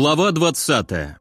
Глава 20.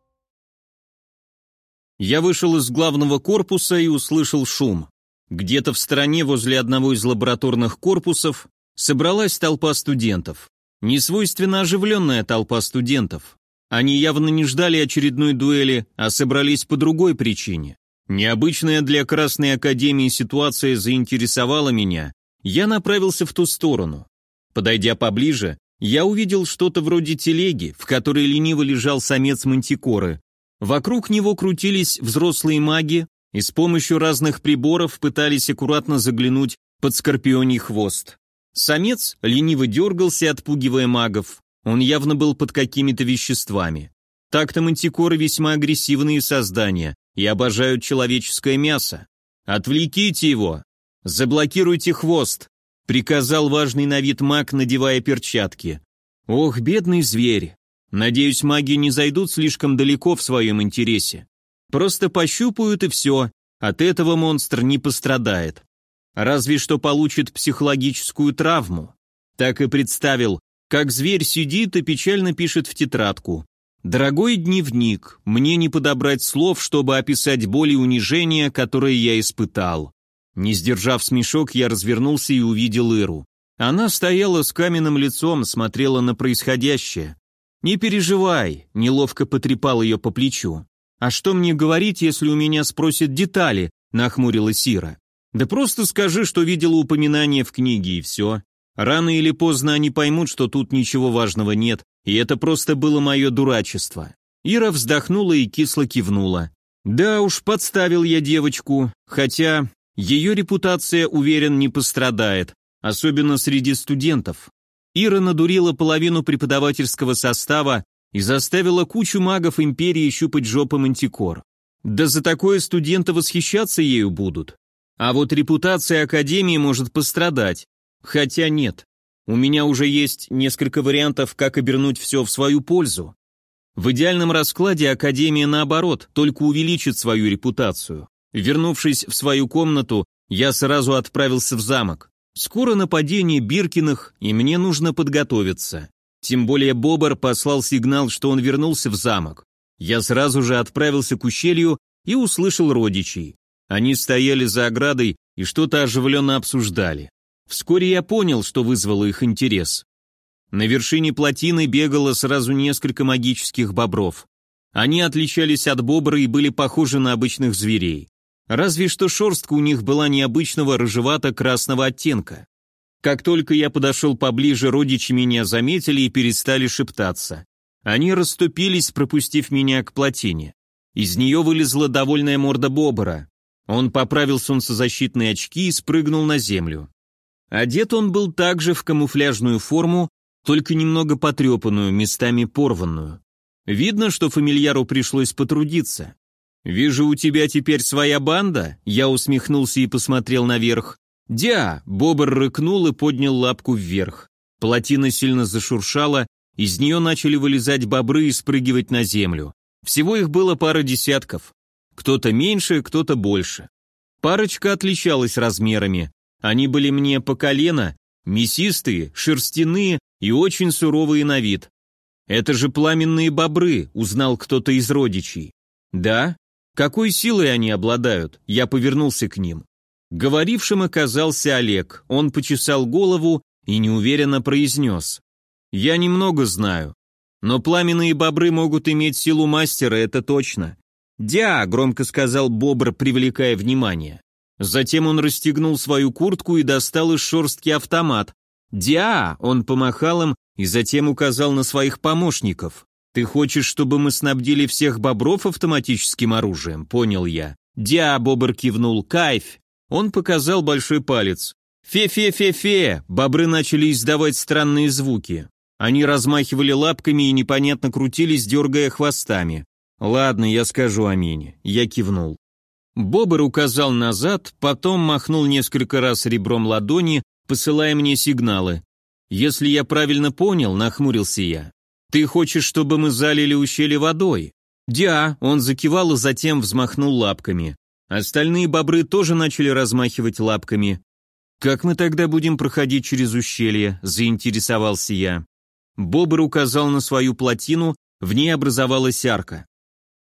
Я вышел из главного корпуса и услышал шум. Где-то в стороне возле одного из лабораторных корпусов собралась толпа студентов. Несвойственно оживленная толпа студентов. Они явно не ждали очередной дуэли, а собрались по другой причине. Необычная для Красной Академии ситуация заинтересовала меня. Я направился в ту сторону. Подойдя поближе, я увидел что-то вроде телеги, в которой лениво лежал самец мантикоры. Вокруг него крутились взрослые маги и с помощью разных приборов пытались аккуратно заглянуть под скорпионий хвост. Самец лениво дергался, отпугивая магов. Он явно был под какими-то веществами. Так-то мантикоры весьма агрессивные создания и обожают человеческое мясо. Отвлеките его! Заблокируйте хвост! Приказал важный на вид маг, надевая перчатки. Ох, бедный зверь. Надеюсь, маги не зайдут слишком далеко в своем интересе. Просто пощупают и все. От этого монстр не пострадает. Разве что получит психологическую травму. Так и представил, как зверь сидит и печально пишет в тетрадку. «Дорогой дневник, мне не подобрать слов, чтобы описать боль и унижение, которые я испытал. Не сдержав смешок, я развернулся и увидел Иру. Она стояла с каменным лицом, смотрела на происходящее. «Не переживай», — неловко потрепал ее по плечу. «А что мне говорить, если у меня спросят детали?» — нахмурилась Ира. «Да просто скажи, что видела упоминание в книге, и все. Рано или поздно они поймут, что тут ничего важного нет, и это просто было мое дурачество». Ира вздохнула и кисло кивнула. «Да уж, подставил я девочку, хотя ее репутация, уверен, не пострадает, особенно среди студентов. Ира надурила половину преподавательского состава и заставила кучу магов империи щупать жопы мантикор. Да за такое студенты восхищаться ею будут. А вот репутация Академии может пострадать. Хотя нет. У меня уже есть несколько вариантов, как обернуть все в свою пользу. В идеальном раскладе Академия, наоборот, только увеличит свою репутацию. Вернувшись в свою комнату, я сразу отправился в замок. Скоро нападение Биркиных, и мне нужно подготовиться. Тем более Бобр послал сигнал, что он вернулся в замок. Я сразу же отправился к ущелью и услышал родичей. Они стояли за оградой и что-то оживленно обсуждали. Вскоре я понял, что вызвало их интерес. На вершине плотины бегало сразу несколько магических бобров. Они отличались от бобра и были похожи на обычных зверей. Разве что шерстка у них была необычного рыжевато-красного оттенка. Как только я подошел поближе, родичи меня заметили и перестали шептаться. Они расступились, пропустив меня к плотине. Из нее вылезла довольная морда бобра. Он поправил солнцезащитные очки и спрыгнул на землю. Одет он был также в камуфляжную форму, только немного потрепанную, местами порванную. Видно, что фамильяру пришлось потрудиться. «Вижу, у тебя теперь своя банда?» Я усмехнулся и посмотрел наверх. «Дя!» — Бобр рыкнул и поднял лапку вверх. Плотина сильно зашуршала, из нее начали вылезать бобры и спрыгивать на землю. Всего их было пара десятков. Кто-то меньше, кто-то больше. Парочка отличалась размерами. Они были мне по колено, мясистые, шерстяные и очень суровые на вид. «Это же пламенные бобры», — узнал кто-то из родичей. «Да, какой силой они обладают? Я повернулся к ним. Говорившим оказался Олег. Он почесал голову и неуверенно произнес. «Я немного знаю. Но пламенные бобры могут иметь силу мастера, это точно». «Дя!» — громко сказал бобр, привлекая внимание. Затем он расстегнул свою куртку и достал из шерстки автомат. «Дя!» — он помахал им и затем указал на своих помощников. «Ты хочешь, чтобы мы снабдили всех бобров автоматическим оружием?» — понял я. «Дя!» — бобр кивнул. «Кайф!» Он показал большой палец. «Фе-фе-фе-фе!» Бобры начали издавать странные звуки. Они размахивали лапками и непонятно крутились, дергая хвостами. «Ладно, я скажу Амине». Я кивнул. Бобр указал назад, потом махнул несколько раз ребром ладони, посылая мне сигналы. «Если я правильно понял», — нахмурился я, «Ты хочешь, чтобы мы залили ущелье водой?» «Дя!» — он закивал и затем взмахнул лапками. Остальные бобры тоже начали размахивать лапками. «Как мы тогда будем проходить через ущелье?» — заинтересовался я. Бобр указал на свою плотину, В ней образовалась арка.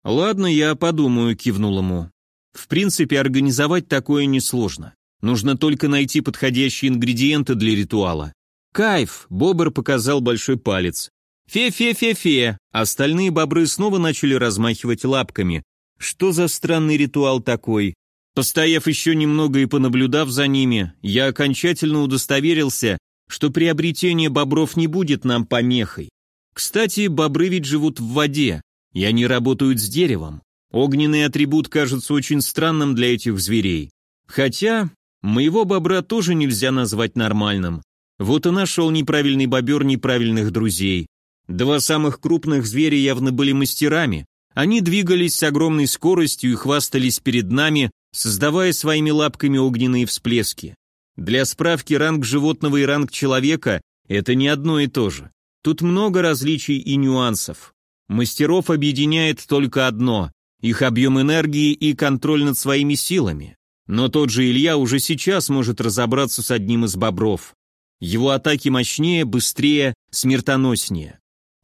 «Ладно, я подумаю», — кивнул ему. «В принципе, организовать такое несложно. Нужно только найти подходящие ингредиенты для ритуала. Кайф!» — Бобр показал большой палец. «Фе-фе-фе-фе!» Остальные бобры снова начали размахивать лапками. Что за странный ритуал такой? Постояв еще немного и понаблюдав за ними, я окончательно удостоверился, что приобретение бобров не будет нам помехой. Кстати, бобры ведь живут в воде, и они работают с деревом. Огненный атрибут кажется очень странным для этих зверей. Хотя, моего бобра тоже нельзя назвать нормальным. Вот и нашел неправильный бобер неправильных друзей. Два самых крупных зверя явно были мастерами. Они двигались с огромной скоростью и хвастались перед нами, создавая своими лапками огненные всплески. Для справки ранг животного и ранг человека – это не одно и то же. Тут много различий и нюансов. Мастеров объединяет только одно – их объем энергии и контроль над своими силами. Но тот же Илья уже сейчас может разобраться с одним из бобров. Его атаки мощнее, быстрее, смертоноснее.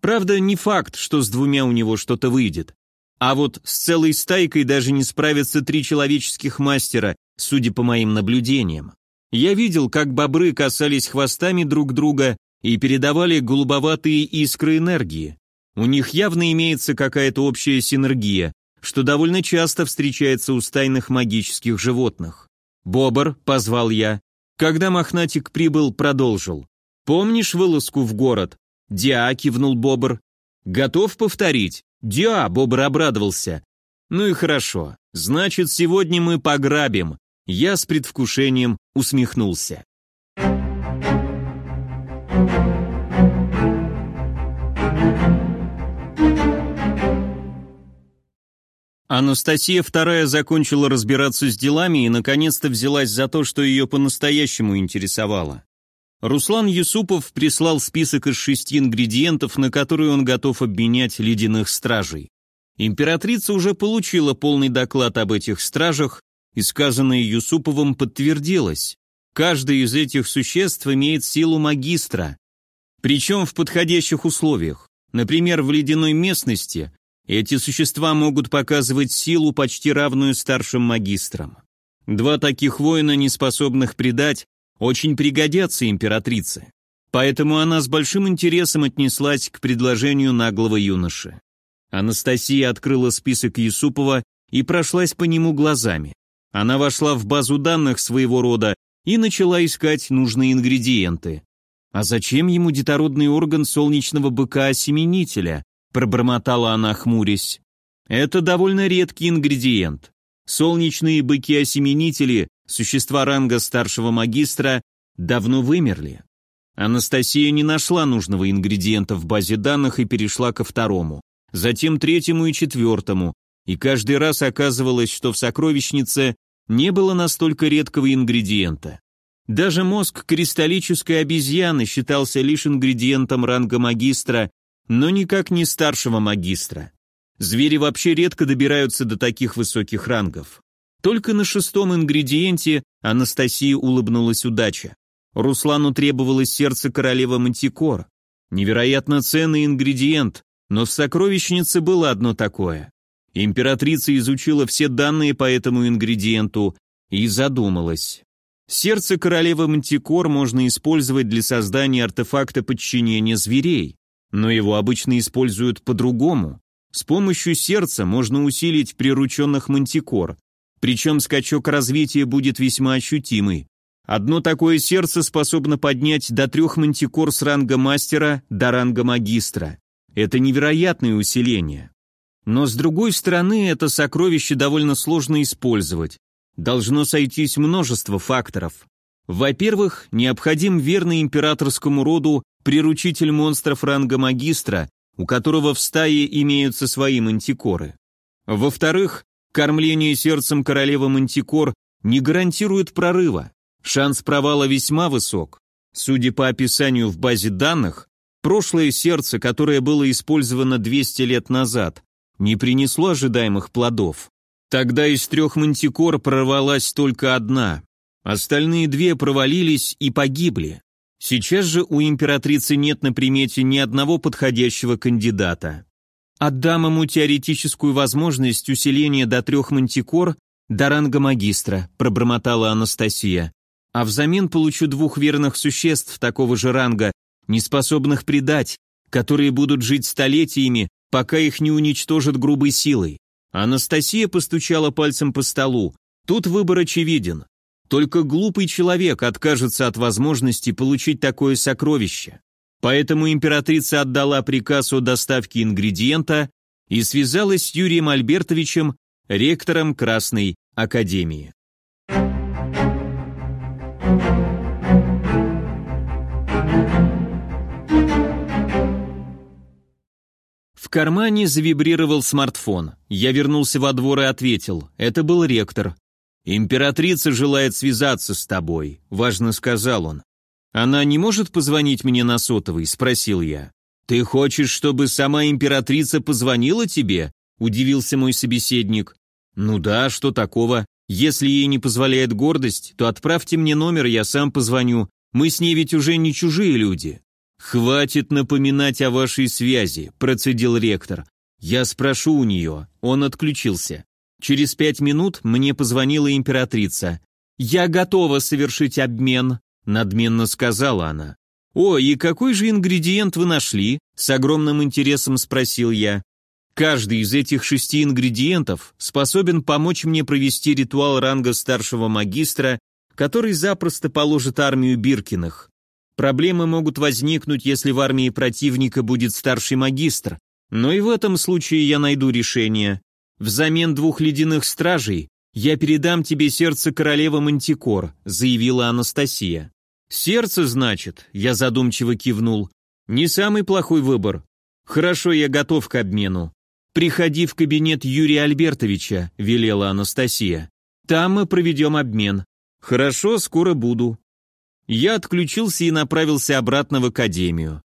Правда, не факт, что с двумя у него что-то выйдет. А вот с целой стайкой даже не справятся три человеческих мастера, судя по моим наблюдениям. Я видел, как бобры касались хвостами друг друга и передавали голубоватые искры энергии. У них явно имеется какая-то общая синергия, что довольно часто встречается у стайных магических животных. «Бобр», — позвал я. Когда мохнатик прибыл, продолжил. «Помнишь вылазку в город?» «Диа», — кивнул Бобр. «Готов повторить?» «Диа», — Бобр обрадовался. «Ну и хорошо. Значит, сегодня мы пограбим». Я с предвкушением усмехнулся. Анастасия вторая закончила разбираться с делами и наконец-то взялась за то, что ее по-настоящему интересовало. Руслан Юсупов прислал список из шести ингредиентов, на которые он готов обменять ледяных стражей. Императрица уже получила полный доклад об этих стражах, и сказанное Юсуповым подтвердилось. Каждый из этих существ имеет силу магистра, причем в подходящих условиях. Например, в ледяной местности эти существа могут показывать силу, почти равную старшим магистрам. Два таких воина, не способных предать, очень пригодятся императрице. Поэтому она с большим интересом отнеслась к предложению наглого юноши. Анастасия открыла список Юсупова и прошлась по нему глазами. Она вошла в базу данных своего рода и начала искать нужные ингредиенты. «А зачем ему детородный орган солнечного быка-осеменителя?» пробормотала она, хмурясь. «Это довольно редкий ингредиент. Солнечные быки-осеменители Существа ранга старшего магистра давно вымерли. Анастасия не нашла нужного ингредиента в базе данных и перешла ко второму, затем третьему и четвертому, и каждый раз оказывалось, что в сокровищнице не было настолько редкого ингредиента. Даже мозг кристаллической обезьяны считался лишь ингредиентом ранга магистра, но никак не старшего магистра. Звери вообще редко добираются до таких высоких рангов. Только на шестом ингредиенте Анастасии улыбнулась удача. Руслану требовалось сердце королевы Мантикор. Невероятно ценный ингредиент, но в сокровищнице было одно такое. Императрица изучила все данные по этому ингредиенту и задумалась. Сердце королевы Мантикор можно использовать для создания артефакта подчинения зверей, но его обычно используют по-другому. С помощью сердца можно усилить прирученных мантикор, причем скачок развития будет весьма ощутимый. Одно такое сердце способно поднять до трех мантикор с ранга мастера до ранга магистра. Это невероятное усиление. Но с другой стороны, это сокровище довольно сложно использовать. Должно сойтись множество факторов. Во-первых, необходим верный императорскому роду приручитель монстров ранга магистра, у которого в стае имеются свои мантикоры. Во-вторых, Кормление сердцем королевы Мантикор не гарантирует прорыва. Шанс провала весьма высок. Судя по описанию в базе данных, прошлое сердце, которое было использовано 200 лет назад, не принесло ожидаемых плодов. Тогда из трех мантикор прорвалась только одна. Остальные две провалились и погибли. Сейчас же у императрицы нет на примете ни одного подходящего кандидата. Отдам ему теоретическую возможность усиления до трех мантикор до ранга магистра», — пробормотала Анастасия. «А взамен получу двух верных существ такого же ранга, неспособных предать, которые будут жить столетиями, пока их не уничтожат грубой силой». Анастасия постучала пальцем по столу. Тут выбор очевиден. Только глупый человек откажется от возможности получить такое сокровище. Поэтому императрица отдала приказ о доставке ингредиента и связалась с Юрием Альбертовичем, ректором Красной Академии. В кармане завибрировал смартфон. Я вернулся во двор и ответил. Это был ректор. «Императрица желает связаться с тобой», — важно сказал он. «Она не может позвонить мне на сотовый?» — спросил я. «Ты хочешь, чтобы сама императрица позвонила тебе?» — удивился мой собеседник. «Ну да, что такого? Если ей не позволяет гордость, то отправьте мне номер, я сам позвоню. Мы с ней ведь уже не чужие люди». «Хватит напоминать о вашей связи», — процедил ректор. «Я спрошу у нее». Он отключился. Через пять минут мне позвонила императрица. «Я готова совершить обмен», — надменно сказала она. «О, и какой же ингредиент вы нашли?» — с огромным интересом спросил я. «Каждый из этих шести ингредиентов способен помочь мне провести ритуал ранга старшего магистра, который запросто положит армию Биркиных. Проблемы могут возникнуть, если в армии противника будет старший магистр, но и в этом случае я найду решение. «Взамен двух ледяных стражей я передам тебе сердце королевы Мантикор», заявила Анастасия. «Сердце, значит?» Я задумчиво кивнул. «Не самый плохой выбор. Хорошо, я готов к обмену. Приходи в кабинет Юрия Альбертовича», велела Анастасия. «Там мы проведем обмен». «Хорошо, скоро буду». Я отключился и направился обратно в академию.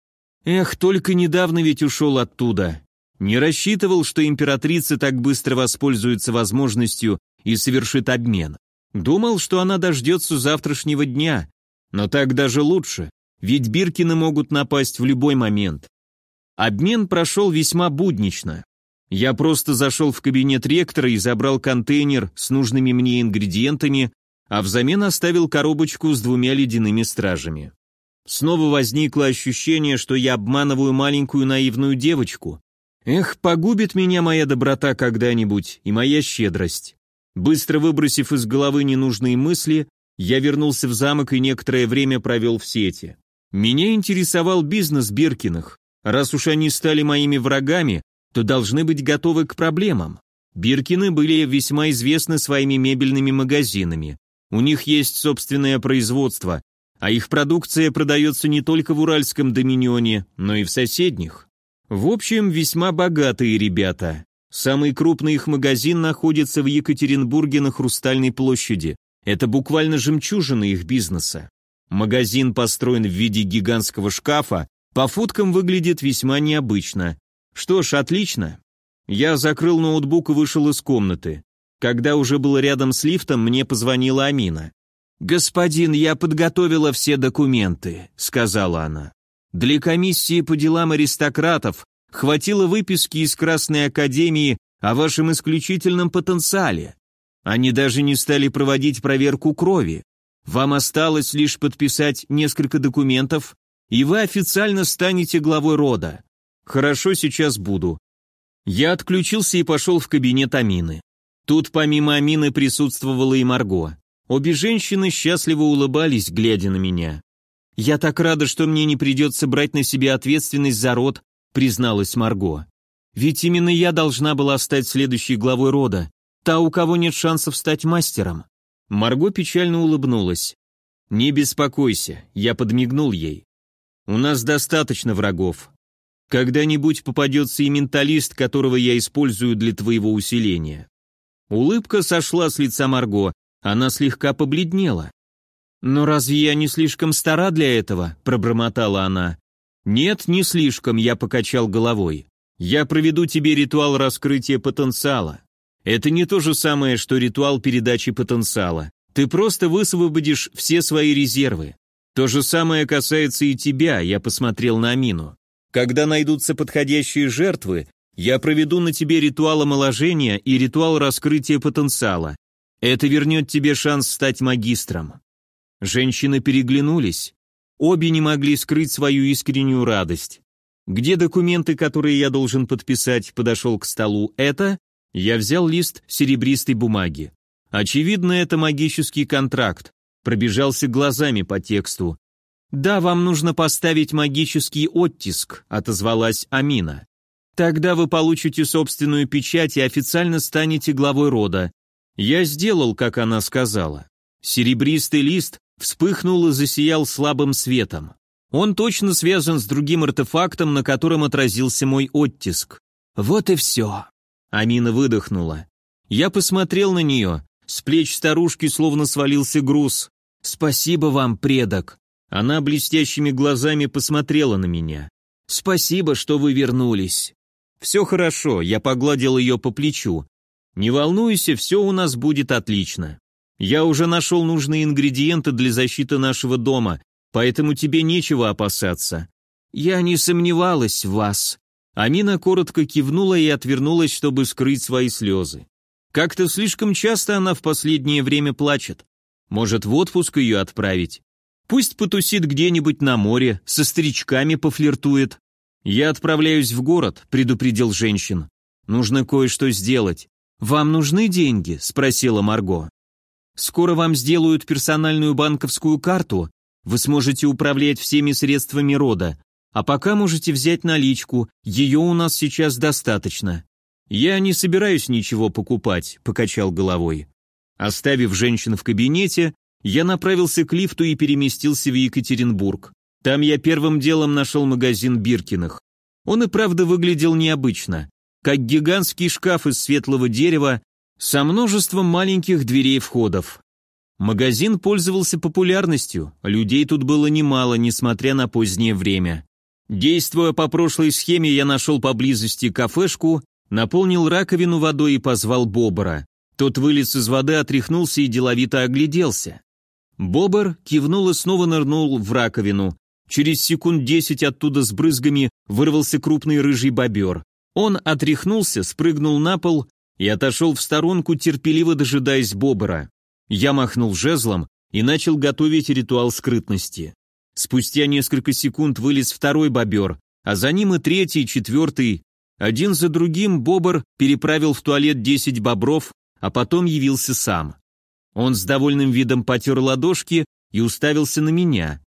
Эх, только недавно ведь ушел оттуда. Не рассчитывал, что императрица так быстро воспользуется возможностью и совершит обмен. Думал, что она дождется завтрашнего дня. Но так даже лучше, ведь Биркины могут напасть в любой момент. Обмен прошел весьма буднично. Я просто зашел в кабинет ректора и забрал контейнер с нужными мне ингредиентами, а взамен оставил коробочку с двумя ледяными стражами. Снова возникло ощущение, что я обманываю маленькую наивную девочку, Эх, погубит меня моя доброта когда-нибудь и моя щедрость. Быстро выбросив из головы ненужные мысли, я вернулся в замок и некоторое время провел в сети. Меня интересовал бизнес Биркиных. Раз уж они стали моими врагами, то должны быть готовы к проблемам. Биркины были весьма известны своими мебельными магазинами. У них есть собственное производство, а их продукция продается не только в Уральском доминионе, но и в соседних. В общем, весьма богатые ребята. Самый крупный их магазин находится в Екатеринбурге на Хрустальной площади. Это буквально жемчужина их бизнеса. Магазин построен в виде гигантского шкафа, по фоткам выглядит весьма необычно. Что ж, отлично. Я закрыл ноутбук и вышел из комнаты. Когда уже был рядом с лифтом, мне позвонила Амина. «Господин, я подготовила все документы», — сказала она. Для комиссии по делам аристократов хватило выписки из Красной Академии о вашем исключительном потенциале. Они даже не стали проводить проверку крови. Вам осталось лишь подписать несколько документов, и вы официально станете главой рода. Хорошо, сейчас буду. Я отключился и пошел в кабинет Амины. Тут помимо Амины присутствовала и Марго. Обе женщины счастливо улыбались, глядя на меня. «Я так рада, что мне не придется брать на себя ответственность за род», призналась Марго. «Ведь именно я должна была стать следующей главой рода, та, у кого нет шансов стать мастером». Марго печально улыбнулась. «Не беспокойся», я подмигнул ей. «У нас достаточно врагов. Когда-нибудь попадется и менталист, которого я использую для твоего усиления». Улыбка сошла с лица Марго, она слегка побледнела. «Но разве я не слишком стара для этого?» – пробормотала она. «Нет, не слишком», – я покачал головой. «Я проведу тебе ритуал раскрытия потенциала. Это не то же самое, что ритуал передачи потенциала. Ты просто высвободишь все свои резервы. То же самое касается и тебя», – я посмотрел на Амину. «Когда найдутся подходящие жертвы, Я проведу на тебе ритуал омоложения и ритуал раскрытия потенциала. Это вернет тебе шанс стать магистром». Женщины переглянулись. Обе не могли скрыть свою искреннюю радость. «Где документы, которые я должен подписать?» Подошел к столу. «Это?» Я взял лист серебристой бумаги. Очевидно, это магический контракт. Пробежался глазами по тексту. «Да, вам нужно поставить магический оттиск», — отозвалась Амина. «Тогда вы получите собственную печать и официально станете главой рода». Я сделал, как она сказала. Серебристый лист вспыхнул и засиял слабым светом. Он точно связан с другим артефактом, на котором отразился мой оттиск. Вот и все. Амина выдохнула. Я посмотрел на нее. С плеч старушки словно свалился груз. «Спасибо вам, предок». Она блестящими глазами посмотрела на меня. «Спасибо, что вы вернулись». «Все хорошо», я погладил ее по плечу. «Не волнуйся, все у нас будет отлично. Я уже нашел нужные ингредиенты для защиты нашего дома, поэтому тебе нечего опасаться». «Я не сомневалась в вас». Амина коротко кивнула и отвернулась, чтобы скрыть свои слезы. Как-то слишком часто она в последнее время плачет. Может, в отпуск ее отправить? Пусть потусит где-нибудь на море, со старичками пофлиртует. Я отправляюсь в город, предупредил женщин. Нужно кое-что сделать. Вам нужны деньги? спросила Марго. Скоро вам сделают персональную банковскую карту, вы сможете управлять всеми средствами рода, а пока можете взять наличку, ее у нас сейчас достаточно. Я не собираюсь ничего покупать, покачал головой. Оставив женщин в кабинете, я направился к лифту и переместился в Екатеринбург. Там я первым делом нашел магазин Биркиных. Он и правда выглядел необычно, как гигантский шкаф из светлого дерева со множеством маленьких дверей входов. Магазин пользовался популярностью, людей тут было немало, несмотря на позднее время. Действуя по прошлой схеме, я нашел поблизости кафешку, наполнил раковину водой и позвал Бобра. Тот вылез из воды, отряхнулся и деловито огляделся. Бобр кивнул и снова нырнул в раковину. Через секунд десять оттуда с брызгами вырвался крупный рыжий бобер. Он отряхнулся, спрыгнул на пол и отошел в сторонку, терпеливо дожидаясь Бобра. Я махнул жезлом и начал готовить ритуал скрытности. Спустя несколько секунд вылез второй бобер, а за ним и третий, четвертый. Один за другим Бобр переправил в туалет десять бобров, а потом явился сам. Он с довольным видом потер ладошки и уставился на меня.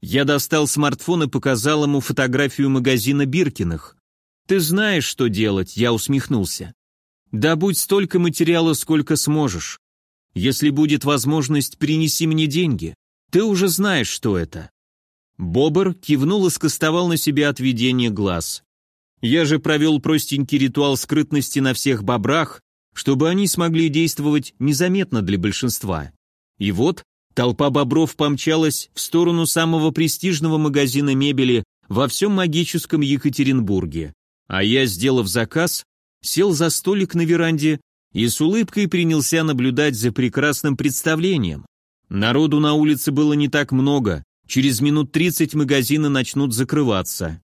Я достал смартфон и показал ему фотографию магазина Биркиных. «Ты знаешь, что делать», — я усмехнулся. «Добудь столько материала, сколько сможешь. Если будет возможность, принеси мне деньги. Ты уже знаешь, что это». Бобр кивнул и скостовал на себя отведение глаз. Я же провел простенький ритуал скрытности на всех бобрах, чтобы они смогли действовать незаметно для большинства. И вот толпа бобров помчалась в сторону самого престижного магазина мебели во всем магическом Екатеринбурге. А я, сделав заказ, сел за столик на веранде и с улыбкой принялся наблюдать за прекрасным представлением. Народу на улице было не так много, через минут 30 магазины начнут закрываться.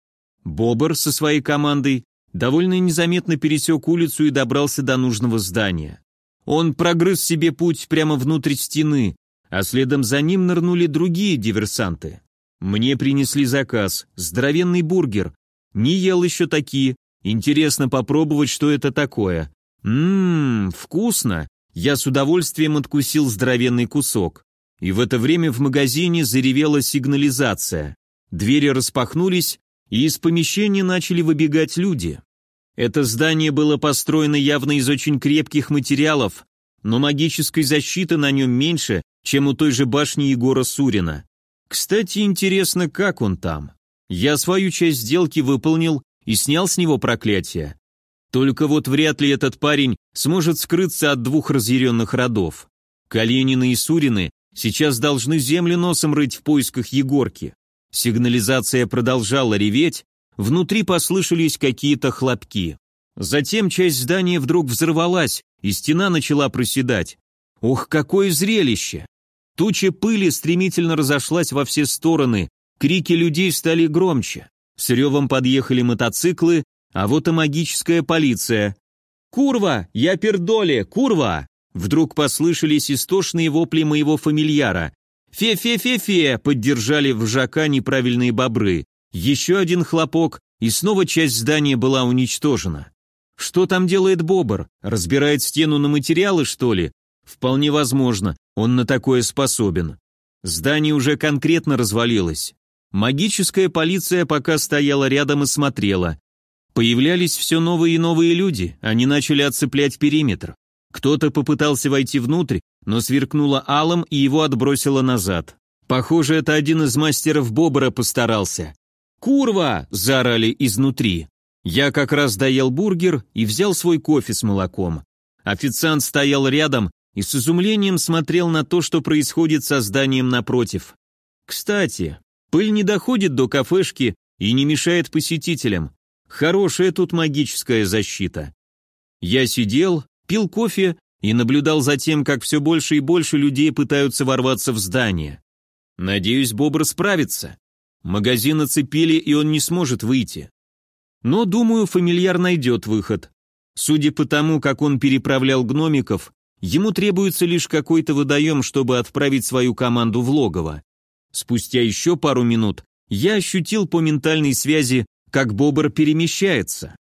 Бобр со своей командой довольно незаметно пересек улицу и добрался до нужного здания. Он прогрыз себе путь прямо внутрь стены, а следом за ним нырнули другие диверсанты. Мне принесли заказ, здоровенный бургер. Не ел еще такие, интересно попробовать, что это такое. Ммм, вкусно. Я с удовольствием откусил здоровенный кусок. И в это время в магазине заревела сигнализация. Двери распахнулись, и из помещения начали выбегать люди. Это здание было построено явно из очень крепких материалов, но магической защиты на нем меньше, чем у той же башни Егора Сурина. Кстати, интересно, как он там. Я свою часть сделки выполнил и снял с него проклятие. Только вот вряд ли этот парень сможет скрыться от двух разъяренных родов. Калинины и Сурины сейчас должны землю носом рыть в поисках Егорки. Сигнализация продолжала реветь, внутри послышались какие-то хлопки. Затем часть здания вдруг взорвалась, и стена начала проседать. Ох, какое зрелище! Туча пыли стремительно разошлась во все стороны, крики людей стали громче. С ревом подъехали мотоциклы, а вот и магическая полиция. «Курва! Я пердоле! Курва!» Вдруг послышались истошные вопли моего фамильяра. «Фе-фе-фе-фе!» — поддержали вжака неправильные бобры. Еще один хлопок, и снова часть здания была уничтожена. Что там делает Бобр? Разбирает стену на материалы, что ли? Вполне возможно, он на такое способен. Здание уже конкретно развалилось. Магическая полиция пока стояла рядом и смотрела. Появлялись все новые и новые люди, они начали отцеплять периметр. Кто-то попытался войти внутрь, но сверкнуло алом и его отбросило назад. Похоже, это один из мастеров Бобра постарался. «Курва!» – заорали изнутри. Я как раз доел бургер и взял свой кофе с молоком. Официант стоял рядом и с изумлением смотрел на то, что происходит со зданием напротив. Кстати, пыль не доходит до кафешки и не мешает посетителям. Хорошая тут магическая защита. Я сидел, пил кофе и наблюдал за тем, как все больше и больше людей пытаются ворваться в здание. Надеюсь, Бобр справится. Магазин оцепили, и он не сможет выйти. Но, думаю, фамильяр найдет выход. Судя по тому, как он переправлял гномиков, Ему требуется лишь какой-то водоем, чтобы отправить свою команду в логово. Спустя еще пару минут я ощутил по ментальной связи, как Бобр перемещается.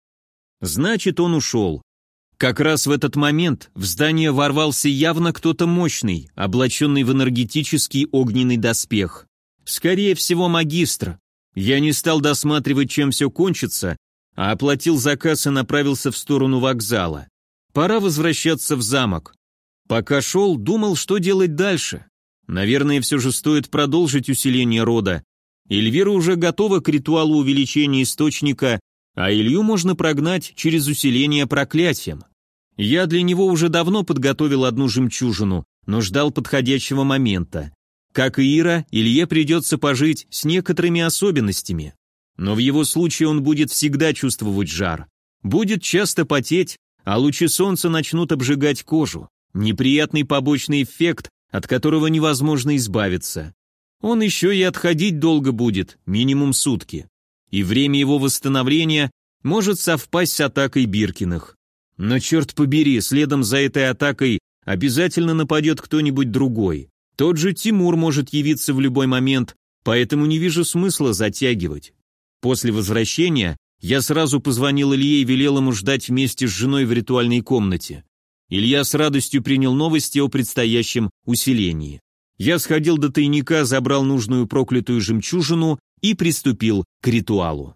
Значит, он ушел. Как раз в этот момент в здание ворвался явно кто-то мощный, облаченный в энергетический огненный доспех. Скорее всего, магистр. Я не стал досматривать, чем все кончится, а оплатил заказ и направился в сторону вокзала. Пора возвращаться в замок. Пока шел, думал, что делать дальше. Наверное, все же стоит продолжить усиление рода. Эльвира уже готова к ритуалу увеличения источника, а Илью можно прогнать через усиление проклятием. Я для него уже давно подготовил одну жемчужину, но ждал подходящего момента. Как и Ира, Илье придется пожить с некоторыми особенностями. Но в его случае он будет всегда чувствовать жар. Будет часто потеть, а лучи солнца начнут обжигать кожу. Неприятный побочный эффект, от которого невозможно избавиться. Он еще и отходить долго будет, минимум сутки. И время его восстановления может совпасть с атакой Биркиных. Но черт побери, следом за этой атакой обязательно нападет кто-нибудь другой. Тот же Тимур может явиться в любой момент, поэтому не вижу смысла затягивать. После возвращения я сразу позвонил Илье и велел ему ждать вместе с женой в ритуальной комнате. Илья с радостью принял новости о предстоящем усилении. Я сходил до тайника, забрал нужную проклятую жемчужину и приступил к ритуалу.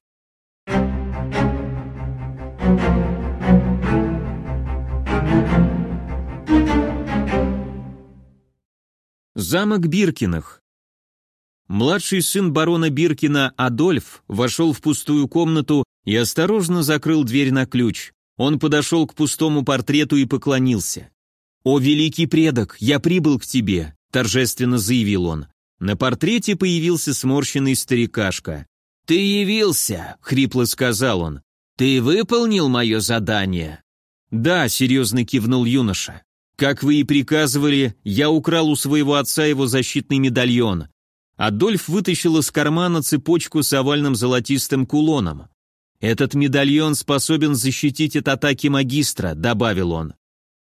Замок Биркиных. Младший сын барона Биркина Адольф вошел в пустую комнату и осторожно закрыл дверь на ключ. Он подошел к пустому портрету и поклонился. «О, великий предок, я прибыл к тебе», — торжественно заявил он. На портрете появился сморщенный старикашка. «Ты явился», — хрипло сказал он. «Ты выполнил мое задание?» «Да», — серьезно кивнул юноша. «Как вы и приказывали, я украл у своего отца его защитный медальон». Адольф вытащил из кармана цепочку с овальным золотистым кулоном. «Этот медальон способен защитить от атаки магистра», — добавил он.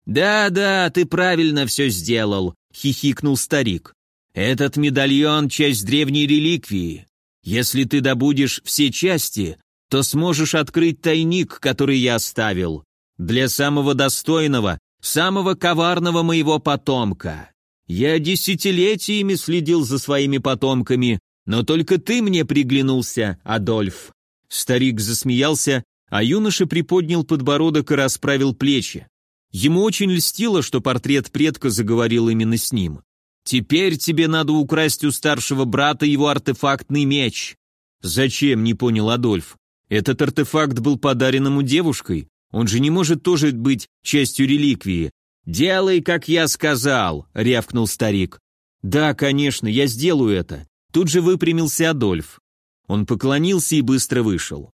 «Да-да, ты правильно все сделал», — хихикнул старик. «Этот медальон — часть древней реликвии. Если ты добудешь все части, то сможешь открыть тайник, который я оставил, для самого достойного, самого коварного моего потомка. Я десятилетиями следил за своими потомками, но только ты мне приглянулся, Адольф. Старик засмеялся, а юноша приподнял подбородок и расправил плечи. Ему очень льстило, что портрет предка заговорил именно с ним. «Теперь тебе надо украсть у старшего брата его артефактный меч». «Зачем?» — не понял Адольф. «Этот артефакт был подарен ему девушкой. Он же не может тоже быть частью реликвии». «Делай, как я сказал», — рявкнул старик. «Да, конечно, я сделаю это». Тут же выпрямился Адольф. Он поклонился и быстро вышел.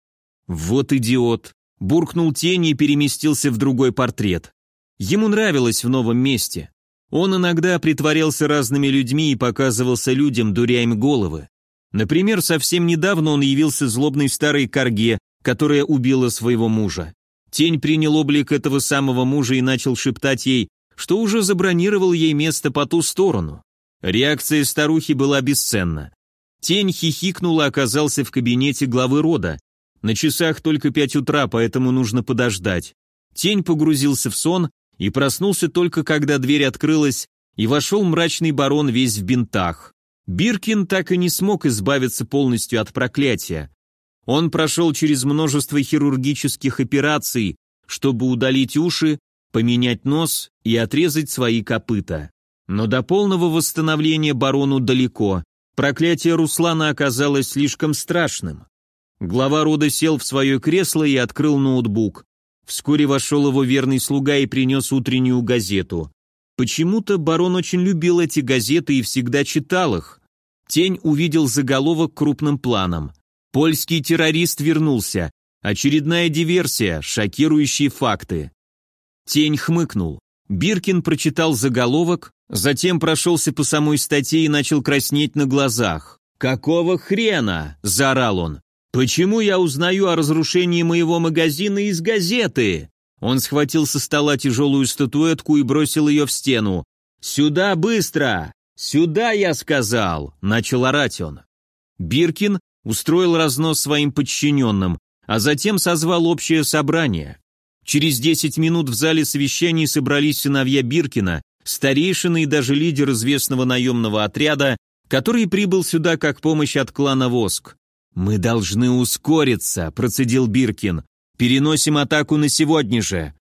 Вот идиот. Буркнул тень и переместился в другой портрет. Ему нравилось в новом месте. Он иногда притворялся разными людьми и показывался людям, дуря им головы. Например, совсем недавно он явился злобной старой корге, которая убила своего мужа. Тень принял облик этого самого мужа и начал шептать ей, что уже забронировал ей место по ту сторону. Реакция старухи была бесценна. Тень хихикнула оказался в кабинете главы рода. На часах только пять утра, поэтому нужно подождать. Тень погрузился в сон и проснулся только когда дверь открылась, и вошел мрачный барон весь в бинтах. Биркин так и не смог избавиться полностью от проклятия. Он прошел через множество хирургических операций, чтобы удалить уши, поменять нос и отрезать свои копыта. Но до полного восстановления барону далеко. Проклятие Руслана оказалось слишком страшным. Глава рода сел в свое кресло и открыл ноутбук. Вскоре вошел его верный слуга и принес утреннюю газету. Почему-то барон очень любил эти газеты и всегда читал их. Тень увидел заголовок крупным планом. Польский террорист вернулся. Очередная диверсия, шокирующие факты. Тень хмыкнул. Биркин прочитал заголовок, затем прошелся по самой статье и начал краснеть на глазах. «Какого хрена?» – заорал он. «Почему я узнаю о разрушении моего магазина из газеты?» Он схватил со стола тяжелую статуэтку и бросил ее в стену. «Сюда быстро! Сюда, я сказал!» – начал орать он. Биркин устроил разнос своим подчиненным, а затем созвал общее собрание. Через десять минут в зале совещаний собрались сыновья Биркина, старейшины и даже лидер известного наемного отряда, который прибыл сюда как помощь от клана Воск. «Мы должны ускориться», – процедил Биркин. Переносим атаку на сегодня же.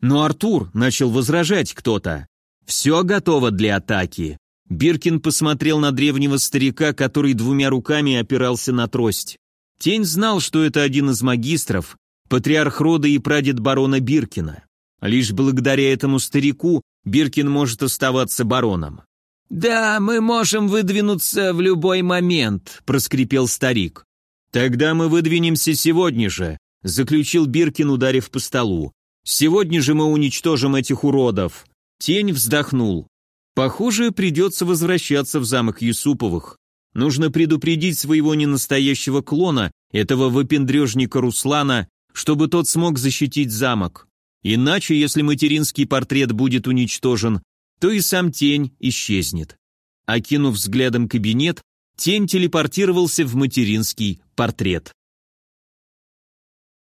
Но Артур начал возражать кто-то. Все готово для атаки. Биркин посмотрел на древнего старика, который двумя руками опирался на трость. Тень знал, что это один из магистров, патриарх рода и прадед барона Биркина. Лишь благодаря этому старику Биркин может оставаться бароном. «Да, мы можем выдвинуться в любой момент», – проскрипел старик. «Тогда мы выдвинемся сегодня же», заключил Биркин, ударив по столу. «Сегодня же мы уничтожим этих уродов!» Тень вздохнул. «Похоже, придется возвращаться в замок Юсуповых. Нужно предупредить своего ненастоящего клона, этого выпендрежника Руслана, чтобы тот смог защитить замок. Иначе, если материнский портрет будет уничтожен, то и сам тень исчезнет». Окинув взглядом кабинет, тень телепортировался в материнский портрет.